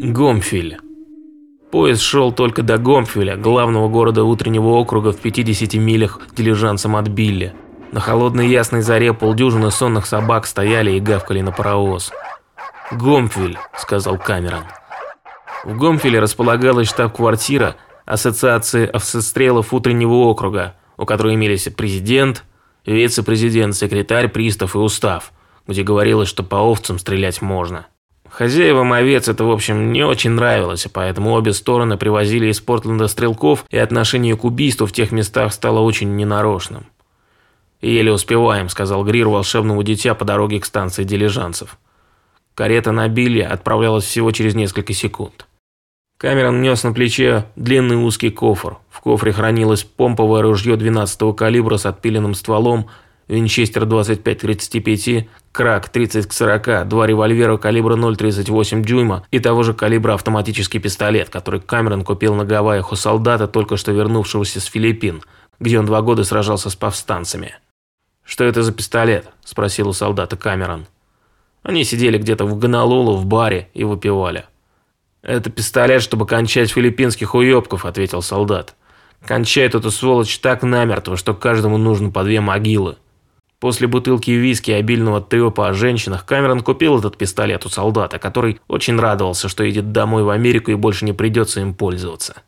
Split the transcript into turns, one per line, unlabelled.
Гомфиль. Поезд шел только до Гомфиля, главного города утреннего округа в 50 милях дилижансом от Билли. На холодной ясной заре полдюжины сонных собак стояли и гавкали на паровоз. «Гомфиль», — сказал Камерон. В Гомфиле располагалась штаб-квартира Ассоциации автострелов утреннего округа, у которой имелись президент, вице-президент, секретарь, пристав и устав, где говорилось, что по овцам стрелять можно. Хозяевам овец это, в общем, не очень нравилось, поэтому обе стороны привозили из Портленда стрелков, и отношение к убийству в тех местах стало очень ненарочным. «Еле успеваем», – сказал Грир волшебному дитя по дороге к станции дилижансов. Карета на Билли отправлялась всего через несколько секунд. Камерон нес на плече длинный узкий кофр. В кофре хранилось помповое ружье 12-го калибра с отпиленным стволом, Винчестер 25-35, Крак 30 к 40, два револьвера калибра 0,38 дюйма и того же калибра автоматический пистолет, который Камерон купил на Гавайях у солдата, только что вернувшегося с Филиппин, где он два года сражался с повстанцами. «Что это за пистолет?» – спросил у солдата Камерон. Они сидели где-то в Гонолулу в баре и выпивали. «Это пистолет, чтобы кончать филиппинских уёбков», – ответил солдат. «Кончает эту сволочь так намертво, что каждому нужно по две могилы». После бутылки виски и обильного трёпа о женщинах Камерон купил этот пистолет у солдата, который очень радовался, что едет домой в Америку и больше не придется им пользоваться.